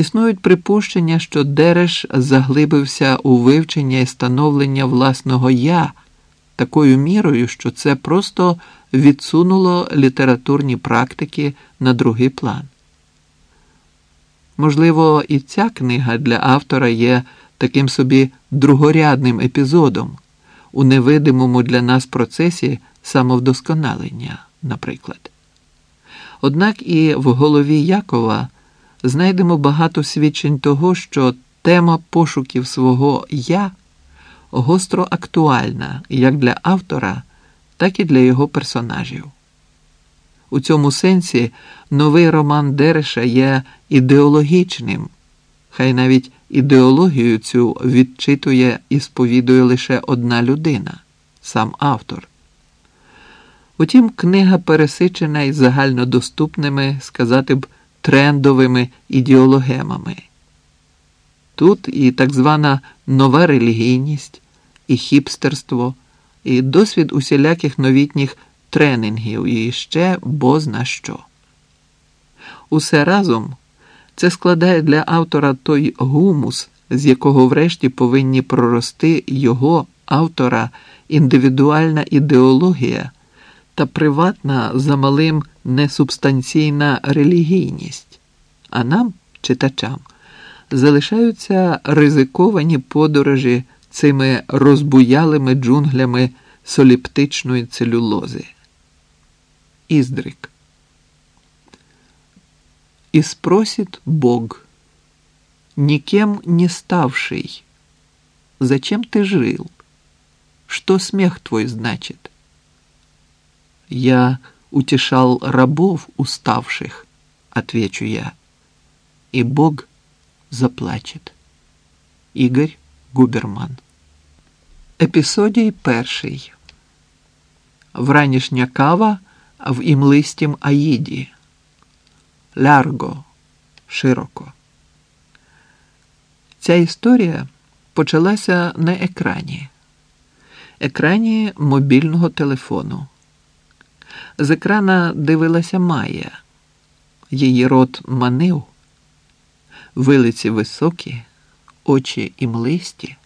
Існують припущення, що Дереш заглибився у вивчення і становлення власного я такою мірою, що це просто відсунуло літературні практики на другий план. Можливо, і ця книга для автора є таким собі другорядним епізодом у невидимому для нас процесі самовдосконалення, наприклад. Однак і в голові Якова знайдемо багато свідчень того, що тема пошуків свого я гостро актуальна як для автора, так і для його персонажів. У цьому сенсі новий роман Дереша є ідеологічним, хай навіть ідеологію цю відчитує і сповідує лише одна людина сам автор. Утім, книга пересичена й загальнодоступними, сказати б, трендовими ідеологемами. Тут і так звана нова релігійність, і хіпстерство, і досвід усіляких новітніх тренінгів, і ще бозна що. Усе разом це складає для автора той гумус, з якого врешті повинні прорости його автора індивідуальна ідеологія та приватна замалим несубстанційна релігійність, а нам, читачам, залишаються ризиковані подорожі цими розбуялими джунглями соліптичної целюлози. Издрик. И спросит Бог, никем не ставший, зачем ты жил? Что смех твой значит? Я утешал рабов уставших, отвечу я, и Бог заплачет. Игорь Губерман. Епісодій перший. Вранішня кава в імлистім Аїді. Лярго. Широко. Ця історія почалася на екрані. Екрані мобільного телефону. З екрана дивилася Майя. Її рот манив, вилиці високі, очі імлисті.